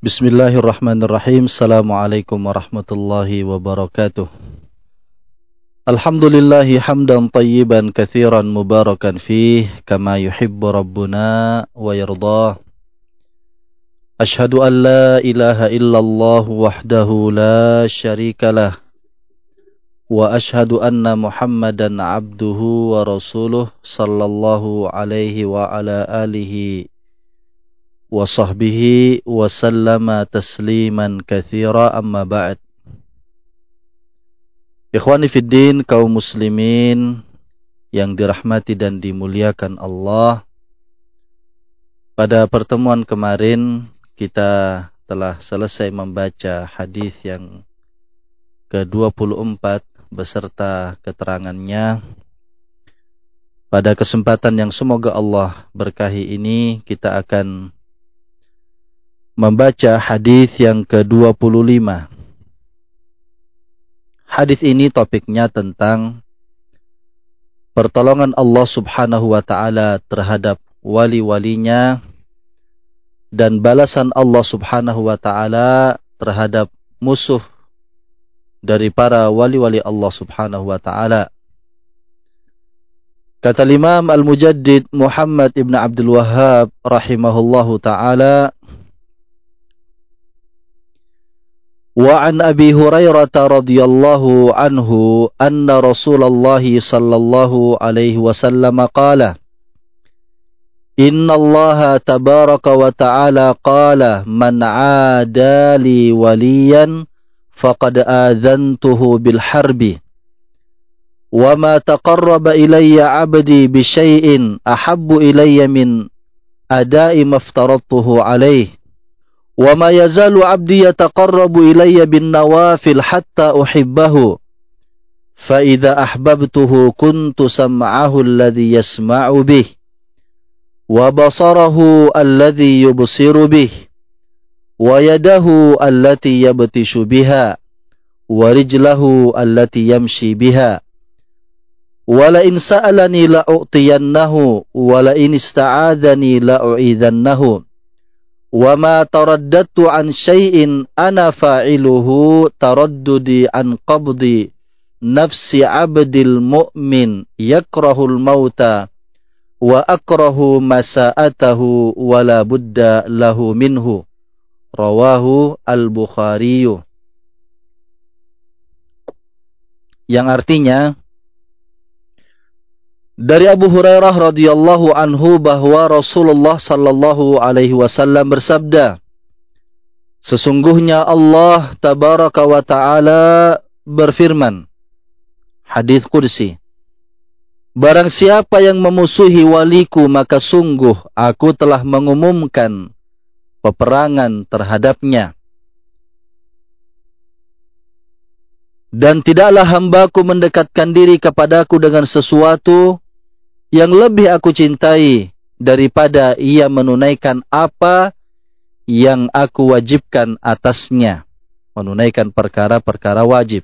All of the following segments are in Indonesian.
Bismillahirrahmanirrahim. Assalamualaikum warahmatullahi wabarakatuh. Alhamdulillahi hamdan tayyiban kathiran mubarakan fih kama yuhibbu rabbuna wa yardah. Ashhadu an la ilaha illallah wahdahu la sharika lah. Wa ashhadu anna Muhammadan abduhu wa rasuluh sallallahu alaihi wa ala alihi وصحبه وسلم تسليما كثيرا أما بعد Ikhwani Fiddin kaum muslimin yang dirahmati dan dimuliakan Allah Pada pertemuan kemarin kita telah selesai membaca hadis yang ke-24 beserta keterangannya Pada kesempatan yang semoga Allah berkahi ini kita akan membaca hadis yang ke-25. Hadis ini topiknya tentang pertolongan Allah Subhanahu wa taala terhadap wali-walinya dan balasan Allah Subhanahu wa taala terhadap musuh dari para wali-wali Allah Subhanahu wa taala. Kata Imam Al-Mujaddid Muhammad Ibn Abdul Wahhab rahimahullahu taala وعن أبي هريرة رضي الله عنه أن رسول الله صلى الله عليه وسلم قال إن الله تبارك وتعالى قال من عادى لي وليا فقد آذنته بالحرب وما تقرب إلي عبدي بشيء أحب إلي من أداء ما افترضته عليه. وما يزال عبدي يتقرب إلي بالنوافل حتى أحبه. فإذا أحببته كنت سمعه الذي يسمع به وبصره الذي يبصر به ويده التي يبتش بها ورجله التي يمشي بها ولئن سألني لأعطينه ولئن استعاذني لأعيذنه wa ma taraddatu an syai'in ana fa'iluhu taraddudi an qabdi nafsi abdil mu'min yakrahul mauta wa akrahu masa'atahu wa budda lahu minhu. Rawahu al-bukhari yang artinya dari Abu Hurairah radhiyallahu anhu bahwa Rasulullah sallallahu alaihi wasallam bersabda, Sesungguhnya Allah tabaraka wa taala berfirman, hadis qudsi, Barang siapa yang memusuhi waliku maka sungguh aku telah mengumumkan peperangan terhadapnya. Dan tidaklah hambaku mendekatkan diri kepadaku dengan sesuatu yang lebih aku cintai daripada ia menunaikan apa yang aku wajibkan atasnya. Menunaikan perkara-perkara wajib.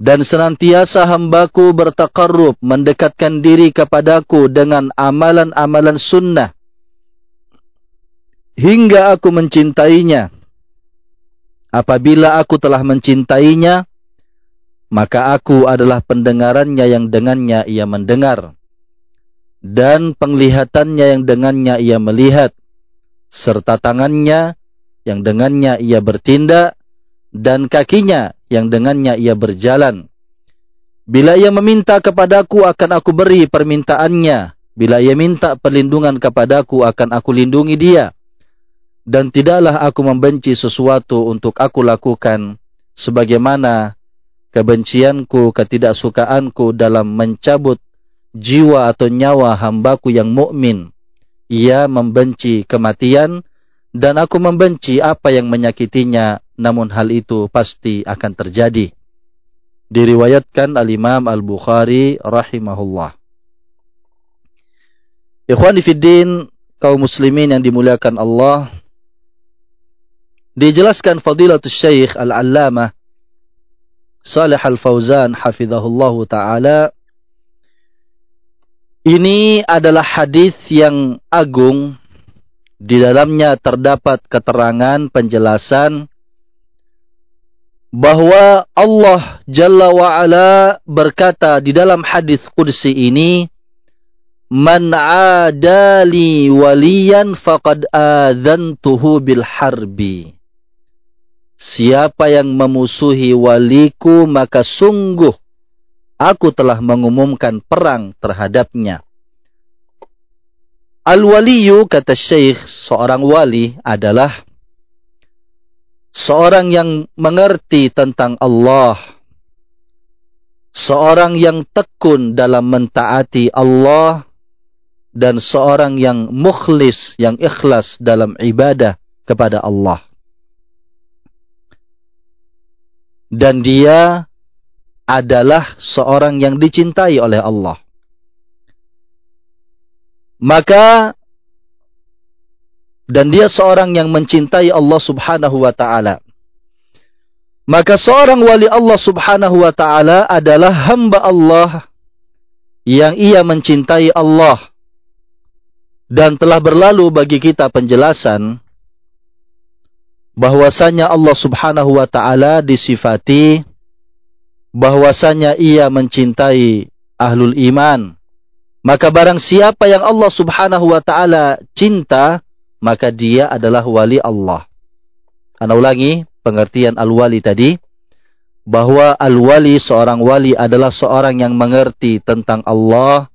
Dan senantiasa hambaku bertakarrub mendekatkan diri kepadaku dengan amalan-amalan sunnah. Hingga aku mencintainya. Apabila aku telah mencintainya, maka aku adalah pendengarannya yang dengannya ia mendengar dan penglihatannya yang dengannya ia melihat, serta tangannya yang dengannya ia bertindak, dan kakinya yang dengannya ia berjalan. Bila ia meminta kepadaku akan aku beri permintaannya. Bila ia minta perlindungan kepadaku akan aku lindungi dia. Dan tidaklah aku membenci sesuatu untuk aku lakukan sebagaimana kebencianku, ketidaksukaanku dalam mencabut jiwa atau nyawa hambaku yang mukmin. Ia membenci kematian dan aku membenci apa yang menyakitinya, namun hal itu pasti akan terjadi. Diriwayatkan Al-Imam Al-Bukhari rahimahullah. Ikhwani fiddin, kaum muslimin yang dimuliakan Allah, dijelaskan fadilatul syekh Al-Allamah Salih Al-Fauzan hafizahullahu taala ini adalah hadis yang agung. Di dalamnya terdapat keterangan penjelasan bahwa Allah Jalla wa'ala berkata di dalam hadis Qudsi ini Man adali waliyan faqad adzantuhu bil harbi. Siapa yang memusuhi waliku maka sungguh aku telah mengumumkan perang terhadapnya. Al-waliyu kata Syekh seorang wali adalah seorang yang mengerti tentang Allah. Seorang yang tekun dalam mentaati Allah dan seorang yang mukhlis, yang ikhlas dalam ibadah kepada Allah. dan dia adalah seorang yang dicintai oleh Allah. Maka dan dia seorang yang mencintai Allah Subhanahu wa taala. Maka seorang wali Allah Subhanahu wa taala adalah hamba Allah yang ia mencintai Allah. Dan telah berlalu bagi kita penjelasan bahwasanya Allah Subhanahu wa taala disifati bahwasanya ia mencintai ahlul iman. Maka barang siapa yang Allah Subhanahu wa taala cinta maka dia adalah wali Allah. Ana ulangi pengertian al-wali tadi bahwa al-wali seorang wali adalah seorang yang mengerti tentang Allah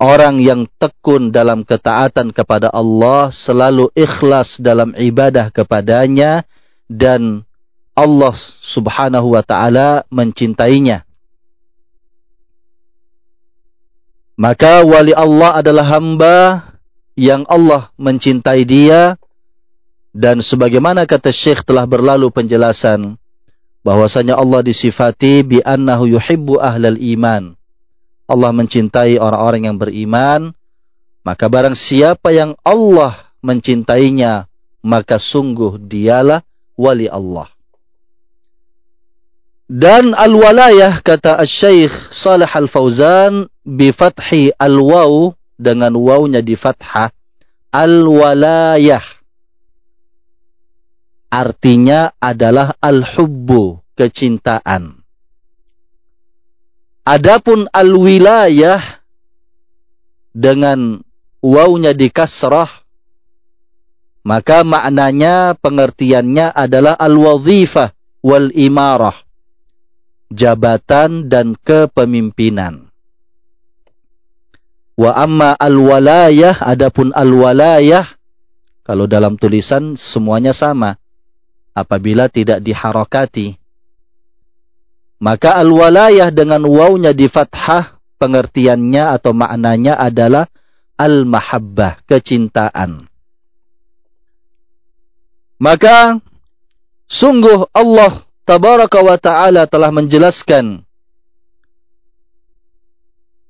orang yang tekun dalam ketaatan kepada Allah, selalu ikhlas dalam ibadah kepadanya, dan Allah subhanahu wa ta'ala mencintainya. Maka wali Allah adalah hamba yang Allah mencintai dia, dan sebagaimana kata Syekh telah berlalu penjelasan, bahwasanya Allah disifati bi annahu yuhibbu ahlal iman Allah mencintai orang-orang yang beriman, maka barang siapa yang Allah mencintainya, maka sungguh dialah wali Allah. Dan al-walayah kata Syekh Salih Al-Fauzan bi fathi al-waw dengan wawnya di fathah al-walayah. Artinya adalah al-hubbu kecintaan. Adapun al-wilayah dengan wawnya di kasrah maka maknanya pengertiannya adalah al-wazifah wal imarah jabatan dan kepemimpinan wa amma al-walayah adapun al-walayah kalau dalam tulisan semuanya sama apabila tidak diharokati maka al-walayah dengan wawnya di fathah pengertiannya atau maknanya adalah al-mahabbah, kecintaan. Maka sungguh Allah tabaraka wa taala telah menjelaskan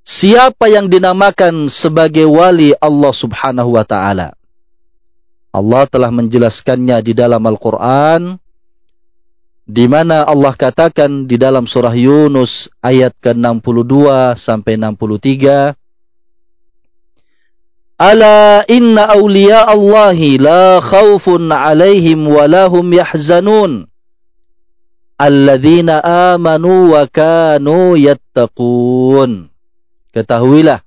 siapa yang dinamakan sebagai wali Allah Subhanahu wa taala. Allah telah menjelaskannya di dalam Al-Qur'an di mana Allah katakan di dalam surah Yunus ayat ke-62 sampai 63 Ala inna awliya Allahi la khawfun alaihim wa lahum yahzanun alladzina amanu wa kanu yattaqun Ketahuilah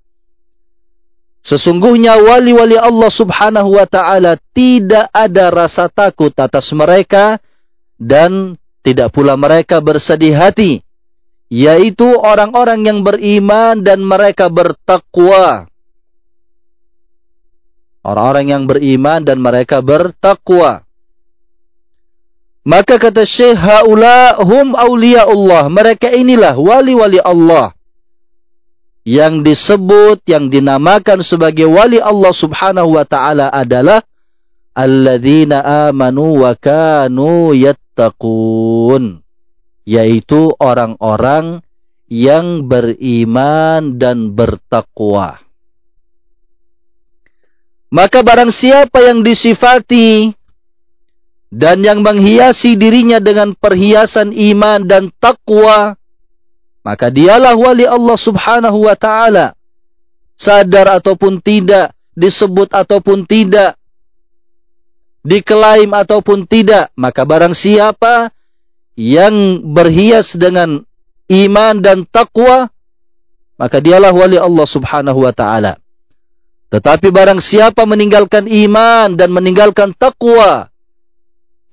Sesungguhnya wali-wali Allah subhanahu wa ta'ala tidak ada rasa takut atas mereka dan tidak pula mereka bersedih hati, yaitu orang-orang yang beriman dan mereka bertakwa. Orang-orang yang beriman dan mereka bertakwa. Maka kata Syekh haula hum Allah. Mereka inilah wali-wali Allah. Yang disebut, yang dinamakan sebagai wali Allah subhanahu wa ta'ala adalah alladzina amanu wa kanu yat yattaqun yaitu orang-orang yang beriman dan bertakwa. Maka barang siapa yang disifati dan yang menghiasi dirinya dengan perhiasan iman dan takwa, maka dialah wali Allah Subhanahu wa taala. Sadar ataupun tidak, disebut ataupun tidak, diklaim ataupun tidak, maka barang siapa yang berhias dengan iman dan takwa, maka dialah wali Allah subhanahu wa ta'ala. Tetapi barang siapa meninggalkan iman dan meninggalkan takwa,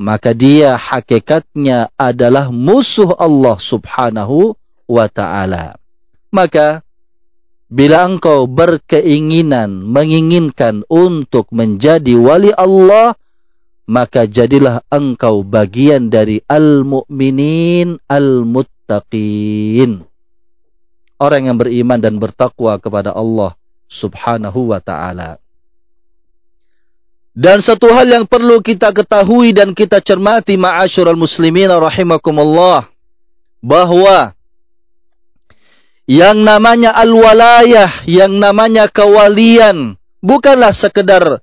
maka dia hakikatnya adalah musuh Allah subhanahu wa ta'ala. Maka, bila engkau berkeinginan, menginginkan untuk menjadi wali Allah, maka jadilah engkau bagian dari al-mu'minin al-muttaqin. Orang yang beriman dan bertakwa kepada Allah subhanahu wa ta'ala. Dan satu hal yang perlu kita ketahui dan kita cermati ma'asyurul muslimin rahimakumullah. Bahwa yang namanya al-walayah, yang namanya kewalian, bukanlah sekedar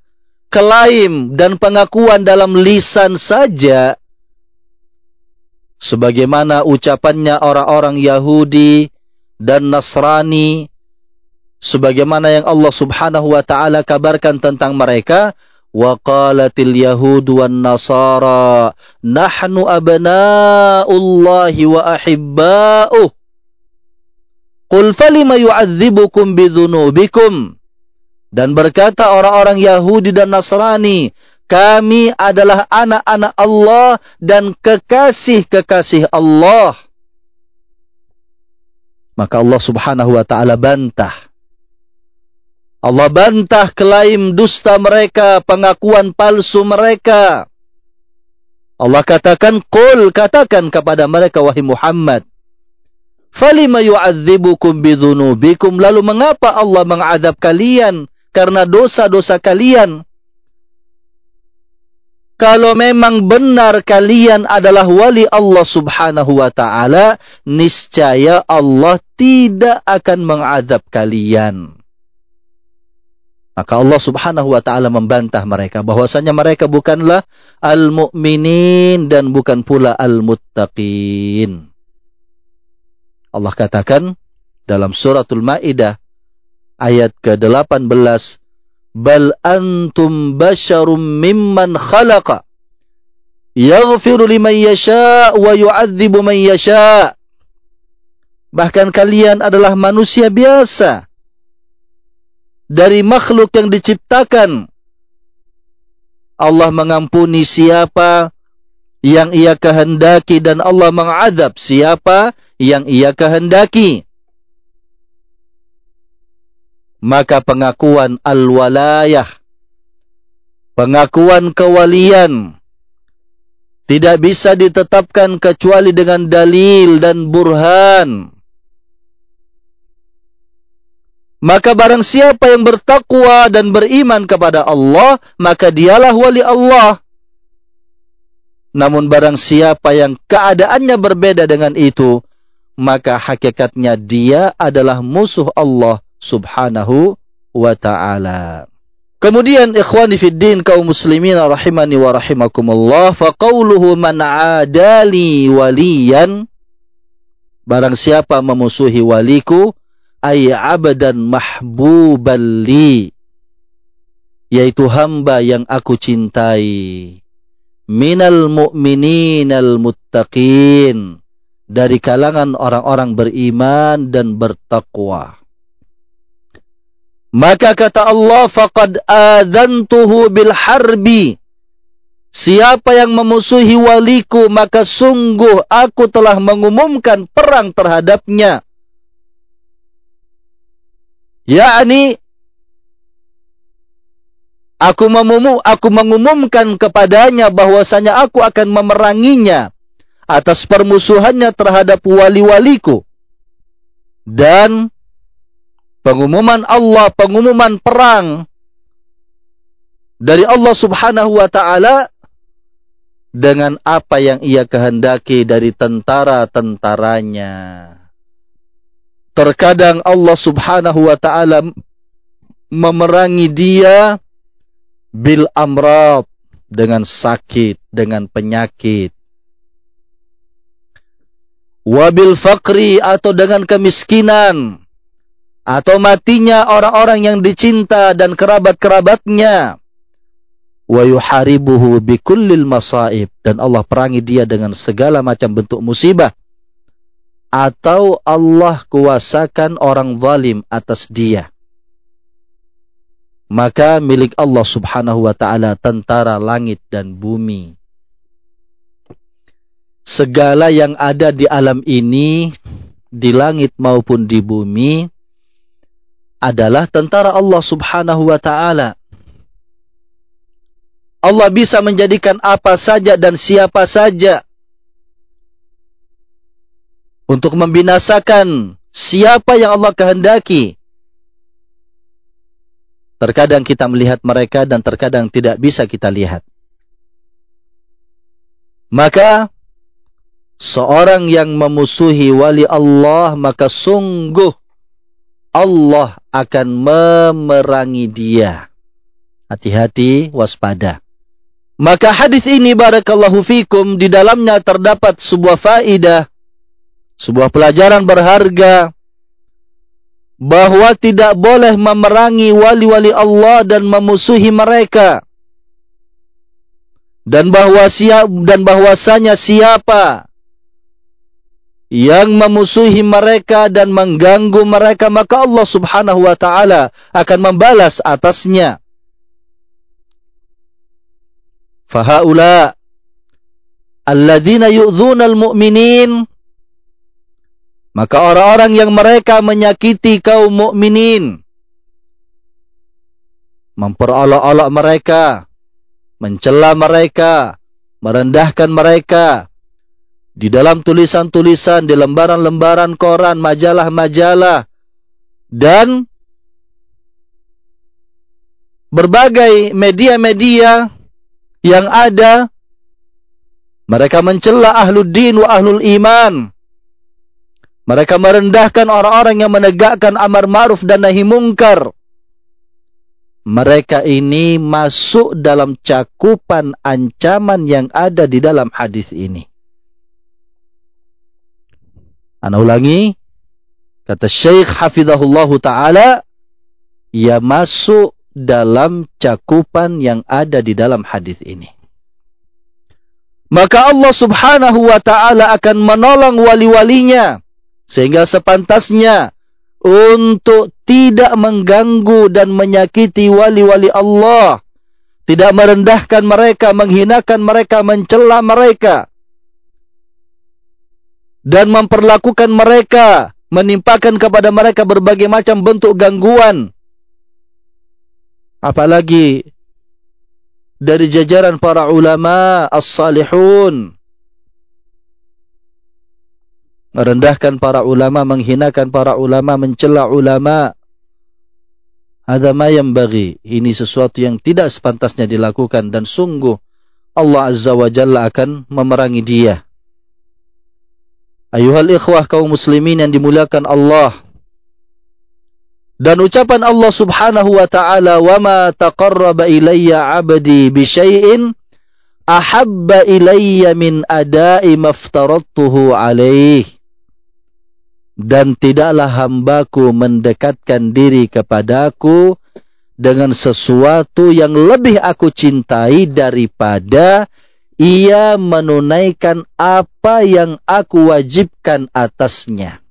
klaim dan pengakuan dalam lisan saja. Sebagaimana ucapannya orang-orang Yahudi dan Nasrani, sebagaimana yang Allah Subhanahu wa taala kabarkan tentang mereka, wa qalatil yahud wan nasara nahnu abna'ullahi wa ahibba'uh Qul falima. Dan berkata orang-orang Yahudi dan Nasrani, kami adalah anak-anak Allah dan kekasih-kekasih Allah. Maka Allah subhanahu wa ta'ala bantah. Allah bantah klaim dusta mereka, pengakuan palsu mereka. Allah katakan, Qul katakan kepada mereka, wahai Muhammad. Falima yu'adzibukum bidzunubikum lalu mengapa Allah mengadab kalian karena dosa-dosa kalian? Kalau memang benar kalian adalah wali Allah Subhanahu wa taala, niscaya Allah tidak akan mengadab kalian. Maka Allah Subhanahu wa taala membantah mereka bahwasanya mereka bukanlah al-mu'minin dan bukan pula al-muttaqin. Allah katakan dalam suratul Maidah ayat ke-18 bal antum basyarum mimman khalaqa yaghfiru liman yasha wa yu'adzibu man yasha bahkan kalian adalah manusia biasa dari makhluk yang diciptakan Allah mengampuni siapa yang ia kehendaki dan Allah mengadab siapa yang ia kehendaki. Maka pengakuan al-walayah, pengakuan kewalian, tidak bisa ditetapkan kecuali dengan dalil dan burhan. Maka barang siapa yang bertakwa dan beriman kepada Allah, maka dialah wali Allah. Namun barang siapa yang keadaannya berbeda dengan itu, maka hakikatnya dia adalah musuh Allah subhanahu wa ta'ala. Kemudian ikhwani fid din kaum muslimin rahimani wa rahimakumullah faqauluhu man adali waliyan barang siapa memusuhi waliku ay abdan mahbuban yaitu hamba yang aku cintai minal mu'mininal muttaqin dari kalangan orang-orang beriman dan bertakwa. Maka kata Allah, faqad adzantuhu bil harbi. Siapa yang memusuhi waliku, maka sungguh aku telah mengumumkan perang terhadapnya. Yakni aku memumu, aku mengumumkan kepadanya bahwasanya aku akan memeranginya atas permusuhannya terhadap wali-waliku. Dan pengumuman Allah, pengumuman perang dari Allah subhanahu wa ta'ala dengan apa yang ia kehendaki dari tentara-tentaranya. Terkadang Allah subhanahu wa ta'ala memerangi dia bil amrat dengan sakit, dengan penyakit. Wabil fakri atau dengan kemiskinan. Atau matinya orang-orang yang dicinta dan kerabat-kerabatnya. Wa yuharibuhu bikullil masaib. Dan Allah perangi dia dengan segala macam bentuk musibah atau Allah kuasakan orang zalim atas dia. Maka milik Allah Subhanahu wa taala tentara langit dan bumi. Segala yang ada di alam ini di langit maupun di bumi adalah tentara Allah Subhanahu wa taala. Allah bisa menjadikan apa saja dan siapa saja untuk membinasakan siapa yang Allah kehendaki. Terkadang kita melihat mereka dan terkadang tidak bisa kita lihat. Maka seorang yang memusuhi wali Allah maka sungguh Allah akan memerangi dia. Hati-hati, waspada. Maka hadis ini barakallahu fikum di dalamnya terdapat sebuah faidah sebuah pelajaran berharga bahwa tidak boleh memerangi wali-wali Allah dan memusuhi mereka. Dan bahwa siap dan bahwasanya siapa yang memusuhi mereka dan mengganggu mereka maka Allah Subhanahu wa taala akan membalas atasnya. Fahaula alladzina yu'dzuna al-mu'minin maka orang-orang yang mereka menyakiti kaum mukminin, memperolok-olok mereka, mencela mereka, merendahkan mereka, di dalam tulisan-tulisan, di lembaran-lembaran koran, majalah-majalah, dan berbagai media-media yang ada, mereka mencela ahlul din wa ahlul iman, mereka merendahkan orang-orang yang menegakkan amar ma'ruf dan nahi mungkar. Mereka ini masuk dalam cakupan ancaman yang ada di dalam hadis ini. Ana ulangi, kata Syekh Hafizahullah Ta'ala, ia masuk dalam cakupan yang ada di dalam hadis ini. Maka Allah subhanahu wa ta'ala akan menolong wali-walinya sehingga sepantasnya untuk tidak mengganggu dan menyakiti wali-wali Allah. Tidak merendahkan mereka, menghinakan mereka, mencela mereka. Dan memperlakukan mereka, menimpakan kepada mereka berbagai macam bentuk gangguan. Apalagi dari jajaran para ulama as-salihun merendahkan para ulama, menghinakan para ulama, mencela ulama. Ada yang bagi. Ini sesuatu yang tidak sepantasnya dilakukan dan sungguh Allah Azza wa Jalla akan memerangi dia. Ayuhal ikhwah kaum muslimin yang dimuliakan Allah. Dan ucapan Allah Subhanahu wa taala, "Wa ma taqarraba ilayya 'abdi bi syai'in ahabba ilayya min ada'i maftaradtuhu dan tidaklah hambaku mendekatkan diri kepadaku dengan sesuatu yang lebih aku cintai daripada ia menunaikan apa yang aku wajibkan atasnya.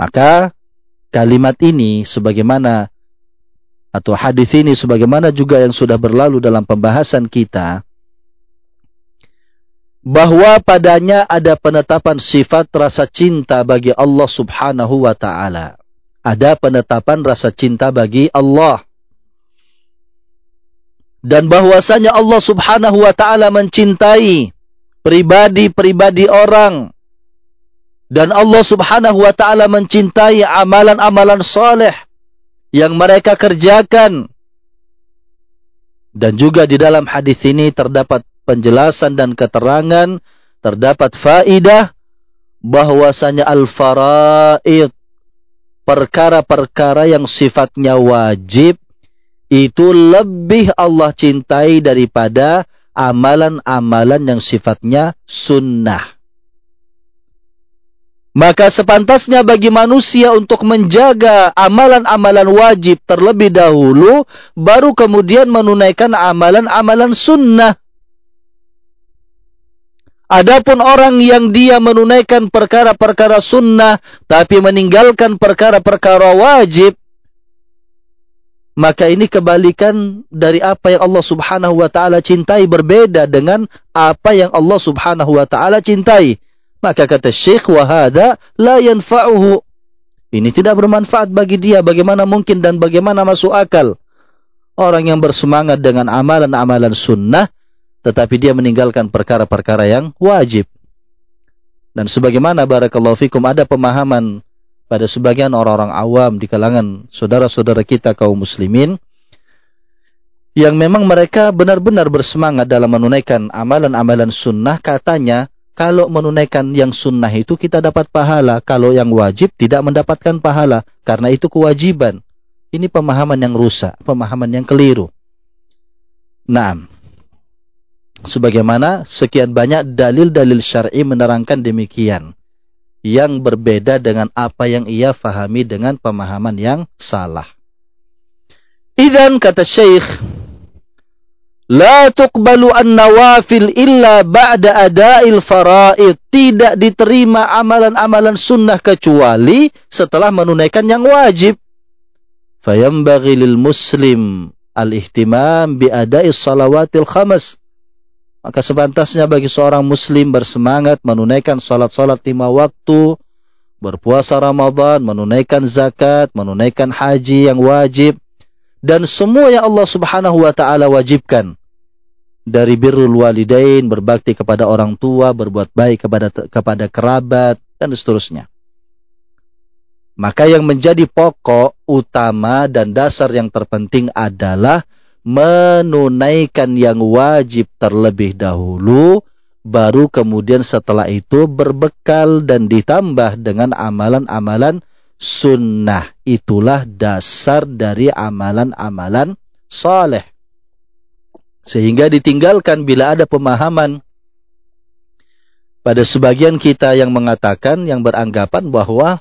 Maka kalimat ini sebagaimana atau hadis ini sebagaimana juga yang sudah berlalu dalam pembahasan kita bahwa padanya ada penetapan sifat rasa cinta bagi Allah Subhanahu wa taala. Ada penetapan rasa cinta bagi Allah. Dan bahwasanya Allah Subhanahu wa taala mencintai pribadi-pribadi orang. Dan Allah Subhanahu wa taala mencintai amalan-amalan soleh yang mereka kerjakan. Dan juga di dalam hadis ini terdapat penjelasan dan keterangan terdapat faidah bahwasanya al-faraid perkara-perkara yang sifatnya wajib itu lebih Allah cintai daripada amalan-amalan yang sifatnya sunnah. Maka sepantasnya bagi manusia untuk menjaga amalan-amalan wajib terlebih dahulu, baru kemudian menunaikan amalan-amalan sunnah. Adapun orang yang dia menunaikan perkara-perkara sunnah, tapi meninggalkan perkara-perkara wajib, maka ini kebalikan dari apa yang Allah subhanahu wa ta'ala cintai berbeda dengan apa yang Allah subhanahu wa ta'ala cintai. Maka kata Syekh wahada la yanfa'uhu. Ini tidak bermanfaat bagi dia. Bagaimana mungkin dan bagaimana masuk akal. Orang yang bersemangat dengan amalan-amalan sunnah. Tetapi dia meninggalkan perkara-perkara yang wajib. Dan sebagaimana barakallahu fikum ada pemahaman pada sebagian orang-orang awam di kalangan saudara-saudara kita kaum muslimin. Yang memang mereka benar-benar bersemangat dalam menunaikan amalan-amalan sunnah katanya kalau menunaikan yang sunnah itu kita dapat pahala. Kalau yang wajib tidak mendapatkan pahala. Karena itu kewajiban. Ini pemahaman yang rusak. Pemahaman yang keliru. Nah. Sebagaimana sekian banyak dalil-dalil syar'i menerangkan demikian. Yang berbeda dengan apa yang ia fahami dengan pemahaman yang salah. Idan kata Syekh La tuqbalu an-nawafil illa ba'da ada'il fara'id. Tidak diterima amalan-amalan sunnah kecuali setelah menunaikan yang wajib. Fayambaghi muslim al-ihtimam bi ada'is salawatil. Maka sepantasnya bagi seorang muslim bersemangat menunaikan salat-salat lima waktu, berpuasa Ramadan, menunaikan zakat, menunaikan haji yang wajib, dan semua yang Allah Subhanahu wa taala wajibkan. Dari birrul walidain berbakti kepada orang tua berbuat baik kepada kepada kerabat dan seterusnya. Maka yang menjadi pokok utama dan dasar yang terpenting adalah menunaikan yang wajib terlebih dahulu baru kemudian setelah itu berbekal dan ditambah dengan amalan-amalan sunnah. Itulah dasar dari amalan-amalan soleh. Sehingga ditinggalkan bila ada pemahaman pada sebagian kita yang mengatakan, yang beranggapan bahwa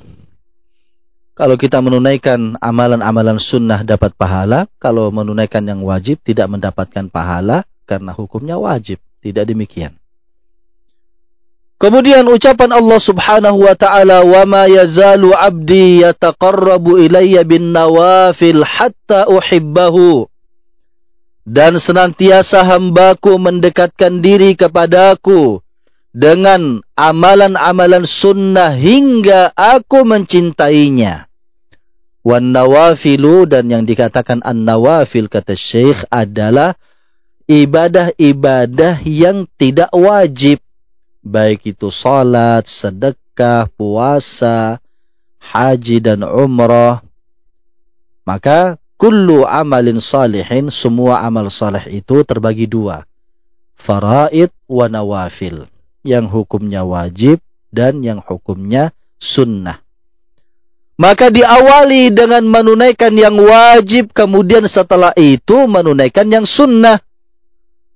kalau kita menunaikan amalan-amalan sunnah dapat pahala, kalau menunaikan yang wajib tidak mendapatkan pahala karena hukumnya wajib. Tidak demikian. Kemudian ucapan Allah Subhanahu wa taala, "Wa ma yazalu 'abdi yataqarrabu ilayya bin nawafil hatta uhibbahu." Dan senantiasa hambaku mendekatkan diri kepadaku dengan amalan-amalan sunnah hingga aku mencintainya. Wan nawafilu dan yang dikatakan an-nawafil kata Syekh adalah ibadah-ibadah yang tidak wajib baik itu salat, sedekah, puasa, haji dan umrah, maka kullu amalin salihin, semua amal saleh itu terbagi dua. Faraid wa nawafil. Yang hukumnya wajib dan yang hukumnya sunnah. Maka diawali dengan menunaikan yang wajib, kemudian setelah itu menunaikan yang sunnah.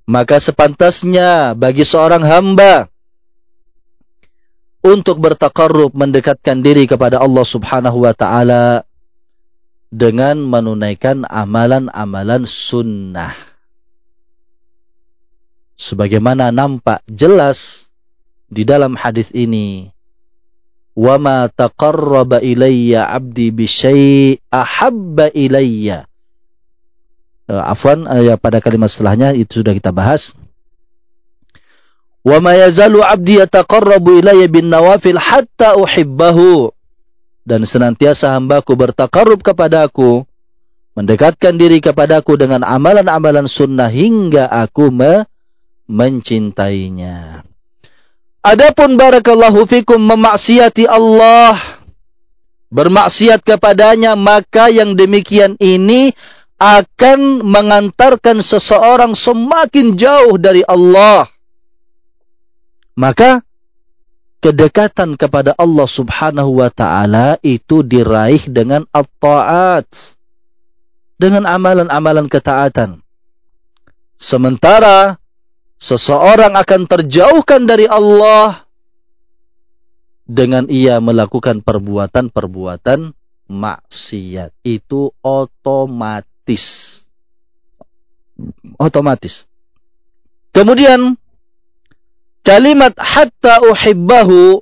Maka sepantasnya bagi seorang hamba untuk bertakarrub mendekatkan diri kepada Allah Subhanahu wa taala dengan menunaikan amalan-amalan sunnah. Sebagaimana nampak jelas di dalam hadis ini, "Wa ma taqarraba ilayya 'abdi bi syai' ahabba ilayya." Uh, afwan, uh, ya pada kalimat setelahnya itu sudah kita bahas. Wa ma yazalu 'abdi yataqarrabu ilayya bin nawafil hatta uhibbahu. Dan senantiasa hambaku bertakarrub kepadaku, mendekatkan diri kepadaku dengan amalan-amalan sunnah hingga aku me mencintainya. Adapun barakallahu fikum memaksiati Allah, bermaksiat kepadanya, maka yang demikian ini akan mengantarkan seseorang semakin jauh dari Allah maka kedekatan kepada Allah Subhanahu wa taala itu diraih dengan at-taat. Dengan amalan-amalan ketaatan. Sementara seseorang akan terjauhkan dari Allah dengan ia melakukan perbuatan-perbuatan maksiat. Itu otomatis. Otomatis. Kemudian kalimat hatta uhibbahu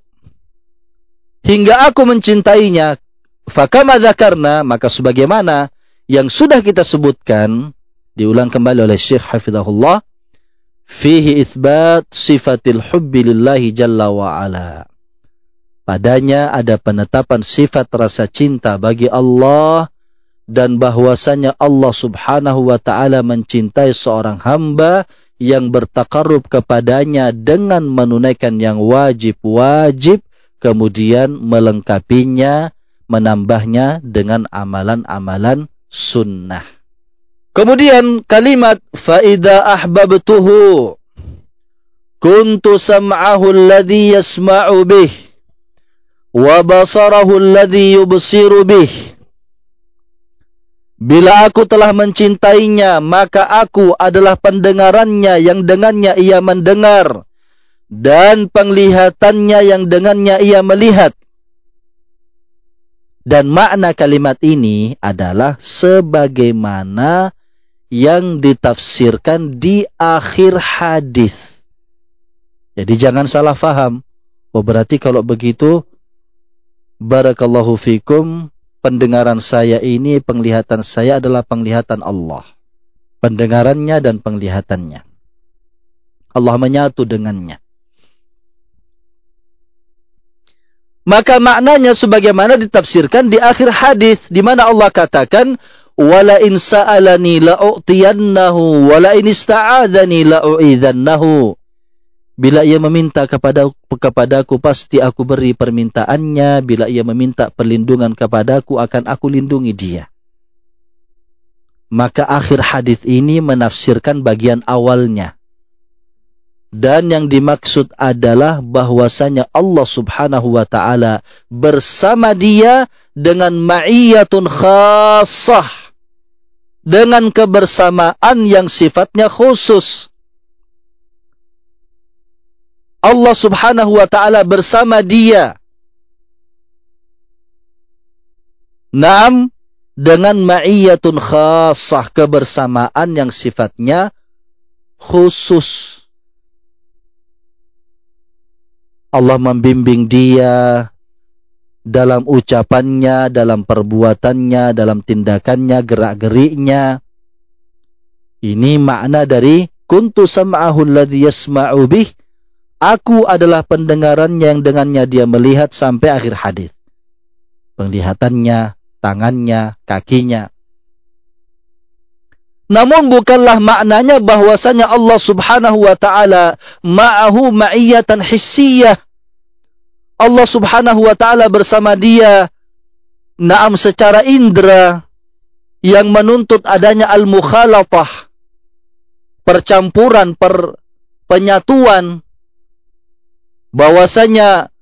hingga aku mencintainya fakama dzakarna maka sebagaimana yang sudah kita sebutkan diulang kembali oleh Syekh Hafizahullah fihi isbat sifatil hubbi lillahi jalla wa ala. Padanya ada penetapan sifat rasa cinta bagi Allah dan bahwasanya Allah Subhanahu wa taala mencintai seorang hamba yang bertakarub kepadanya dengan menunaikan yang wajib-wajib kemudian melengkapinya menambahnya dengan amalan-amalan sunnah kemudian kalimat faida ahbabtuhu kuntu sam'ahu alladhi yasma'u bih wa basarahu alladhi yubsiru bih Bila aku telah mencintainya, maka aku adalah pendengarannya yang dengannya ia mendengar. Dan penglihatannya yang dengannya ia melihat. Dan makna kalimat ini adalah sebagaimana yang ditafsirkan di akhir hadis. Jadi jangan salah faham. Oh berarti kalau begitu, Barakallahu fikum, pendengaran saya ini, penglihatan saya adalah penglihatan Allah. Pendengarannya dan penglihatannya. Allah menyatu dengannya. Maka maknanya sebagaimana ditafsirkan di akhir hadis di mana Allah katakan wala in sa'alani la'u'tiyannahu wala in ista'adzani la'u'idzannahu Bila ia meminta kepada kepadaku pasti aku beri permintaannya. Bila ia meminta perlindungan kepadaku akan aku lindungi dia. Maka akhir hadis ini menafsirkan bagian awalnya. Dan yang dimaksud adalah bahwasanya Allah subhanahu wa ta'ala bersama dia dengan ma'iyatun khasah. Dengan kebersamaan yang sifatnya khusus Allah subhanahu wa ta'ala bersama dia. Naam, dengan ma'iyatun khasah, kebersamaan yang sifatnya khusus. Allah membimbing dia dalam ucapannya, dalam perbuatannya, dalam tindakannya, gerak-geriknya. Ini makna dari kuntu sam'ahu alladhi yasma'u bih Aku adalah pendengarannya yang dengannya dia melihat sampai akhir hadis. Penglihatannya, tangannya, kakinya. Namun bukanlah maknanya bahwasanya Allah Subhanahu wa taala ma'ahu ma'iyatan hissiyah. Allah Subhanahu wa taala bersama dia naam secara indera yang menuntut adanya al-mukhalatah percampuran per penyatuan bahwasanya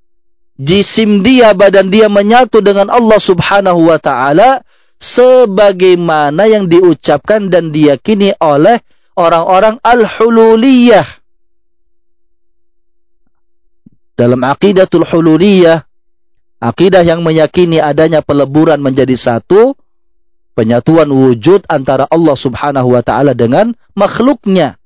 jisim dia, badan dia menyatu dengan Allah Subhanahu wa taala sebagaimana yang diucapkan dan diyakini oleh orang-orang al-hululiyah. Dalam aqidatul hululiyah, akidah yang meyakini adanya peleburan menjadi satu, penyatuan wujud antara Allah Subhanahu wa taala dengan makhluknya.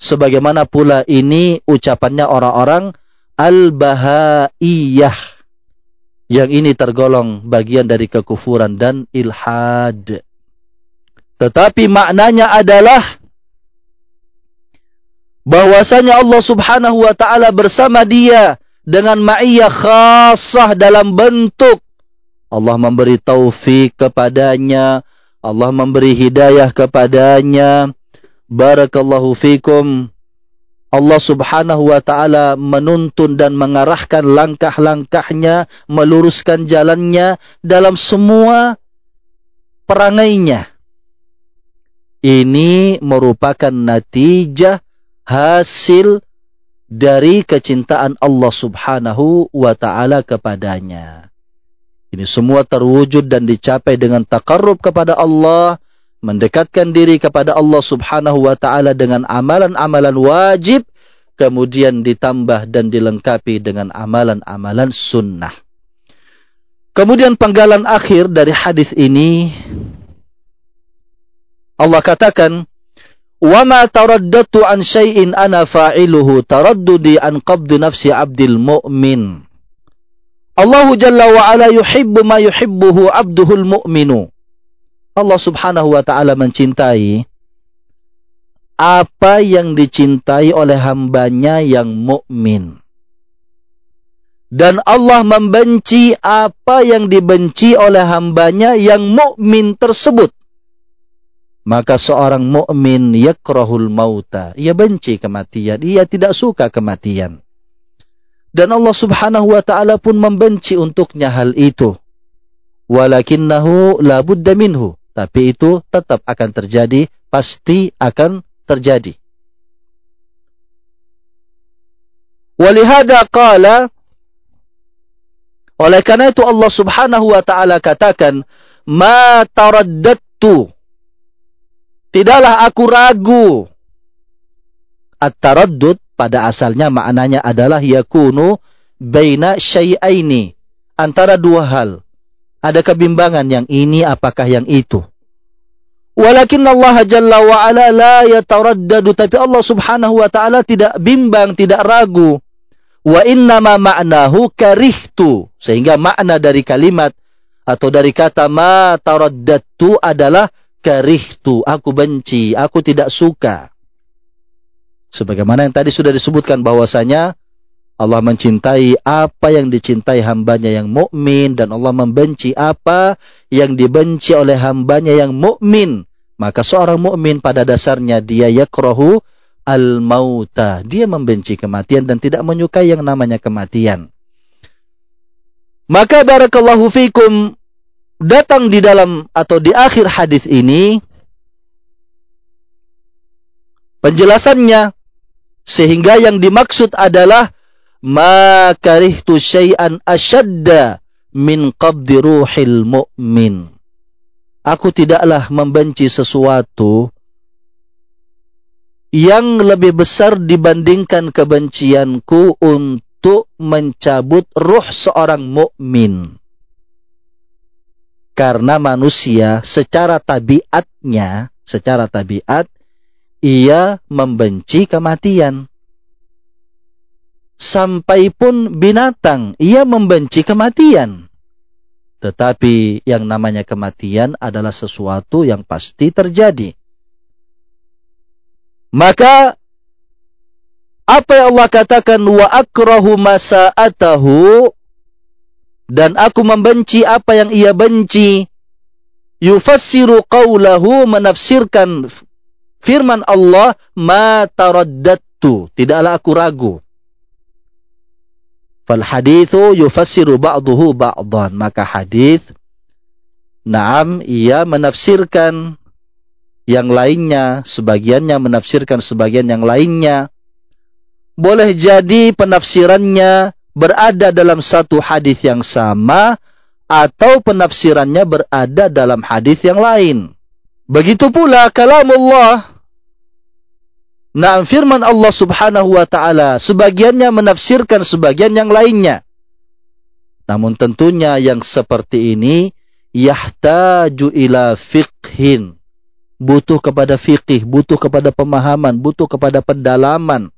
Sebagaimana pula ini ucapannya orang-orang al-bahaiyah. Yang ini tergolong bagian dari kekufuran dan ilhad. Tetapi maknanya adalah bahwasanya Allah Subhanahu wa taala bersama dia dengan ma'iyah khasah dalam bentuk Allah memberi taufik kepadanya, Allah memberi hidayah kepadanya, Barakallahu fikum. Allah subhanahu wa ta'ala menuntun dan mengarahkan langkah-langkahnya, meluruskan jalannya dalam semua perangainya. Ini merupakan natijah hasil dari kecintaan Allah subhanahu wa ta'ala kepadanya. Ini semua terwujud dan dicapai dengan takarrub kepada Allah, mendekatkan diri kepada Allah Subhanahu wa taala dengan amalan-amalan wajib kemudian ditambah dan dilengkapi dengan amalan-amalan sunnah. Kemudian penggalan akhir dari hadis ini Allah katakan Wa ma taraddatu an syai'in ana fa'iluhu taraddudi an qabdi nafsi 'abdil mu'min. Jalla wa yuhibbu ma yuhibbuhu 'abduhul mu'minu. Allah Subhanahu wa taala mencintai apa yang dicintai oleh hambanya yang mukmin. Dan Allah membenci apa yang dibenci oleh hambanya yang mukmin tersebut maka seorang mukmin yakrahul mauta. Ia benci kematian. Ia tidak suka kematian. Dan Allah Subhanahu wa taala pun membenci untuknya hal itu. Walakinnahu la minhu. Tapi itu tetap akan terjadi pasti akan terjadi. Walihada qala oleh karena itu Allah Subhanahu wa taala katakan ma taraddatu Tidaklah aku ragu. At-taraddud pada asalnya maknanya adalah yakunu baina syai'aini. Antara dua hal. Ada kebimbangan yang ini apakah yang itu. Walakin Allah Jalla wa ala la yataraddadu. Tapi Allah subhanahu wa ta'ala tidak bimbang, tidak ragu. Wa innama ma'nahu karihtu. Sehingga makna dari kalimat atau dari kata ma taraddatu adalah karihtu, aku benci, aku tidak suka. Sebagaimana yang tadi sudah disebutkan bahwasanya Allah mencintai apa yang dicintai hambanya yang mukmin dan Allah membenci apa yang dibenci oleh hambanya yang mukmin. Maka seorang mukmin pada dasarnya dia yakrohu al-mauta. Dia membenci kematian dan tidak menyukai yang namanya kematian. Maka barakallahu fikum datang di dalam atau di akhir hadis ini penjelasannya sehingga yang dimaksud adalah ma karihtu syai'an asyadda min qabdi ruhil mu'min. Aku tidaklah membenci sesuatu yang lebih besar dibandingkan kebencianku untuk mencabut ruh seorang mukmin. Karena manusia secara tabiatnya, secara tabiat, ia membenci kematian. Sampai pun binatang, ia membenci kematian. Tetapi yang namanya kematian adalah sesuatu yang pasti terjadi. Maka apa yang Allah katakan wa akrahu masa'atahu dan aku membenci apa yang ia benci. Yufassiru qawlahu menafsirkan firman Allah ma taraddatu. Tidaklah aku ragu. Fal hadithu yufassiru ba'duhu ba'dan. Maka hadis Naam, ia menafsirkan yang lainnya, sebagiannya menafsirkan sebagian yang lainnya. Boleh jadi penafsirannya berada dalam satu hadis yang sama atau penafsirannya berada dalam hadis yang lain. Begitu pula kalamullah. Nah firman Allah subhanahu wa ta'ala sebagiannya menafsirkan sebagian yang lainnya. Namun tentunya yang seperti ini yahtaju ila fiqhin. Butuh kepada fiqih, butuh kepada pemahaman, butuh kepada pendalaman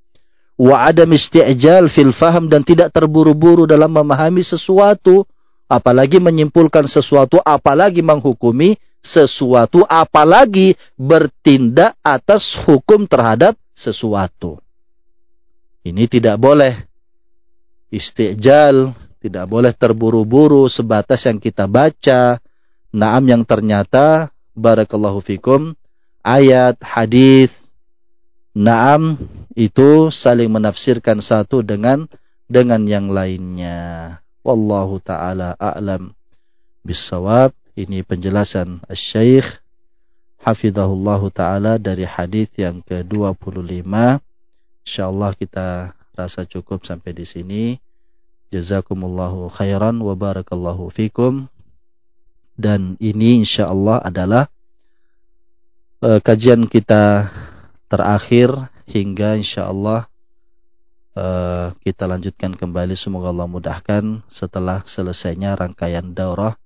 wa adam isti'jal fil faham dan tidak terburu-buru dalam memahami sesuatu apalagi menyimpulkan sesuatu apalagi menghukumi sesuatu apalagi bertindak atas hukum terhadap sesuatu. Ini tidak boleh. Isti'jal tidak boleh terburu-buru sebatas yang kita baca. Naam yang ternyata barakallahu fikum ayat hadis naam itu saling menafsirkan satu dengan dengan yang lainnya. Wallahu taala a'lam bisawab. Ini penjelasan Asy-Syaikh hafizahullahu taala dari hadis yang ke-25. Insyaallah kita rasa cukup sampai di sini. Jazakumullahu khairan wa barakallahu fikum. Dan ini insyaallah adalah uh, kajian kita terakhir hingga insyaallah uh, kita lanjutkan kembali. Semoga Allah mudahkan setelah selesainya rangkaian daurah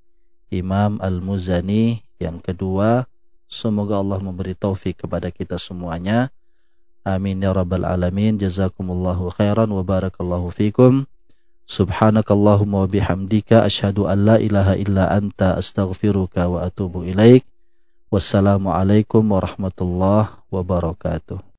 Imam Al-Muzani yang kedua. Semoga Allah memberi taufik kepada kita semuanya. Amin ya rabbal alamin. Jazakumullahu khairan wa barakallahu fikum. Subhanakallahumma wa bihamdika asyhadu an la ilaha illa anta astaghfiruka wa atubu ilaik. Wassalamu alaikum warahmatullahi wabarakatuh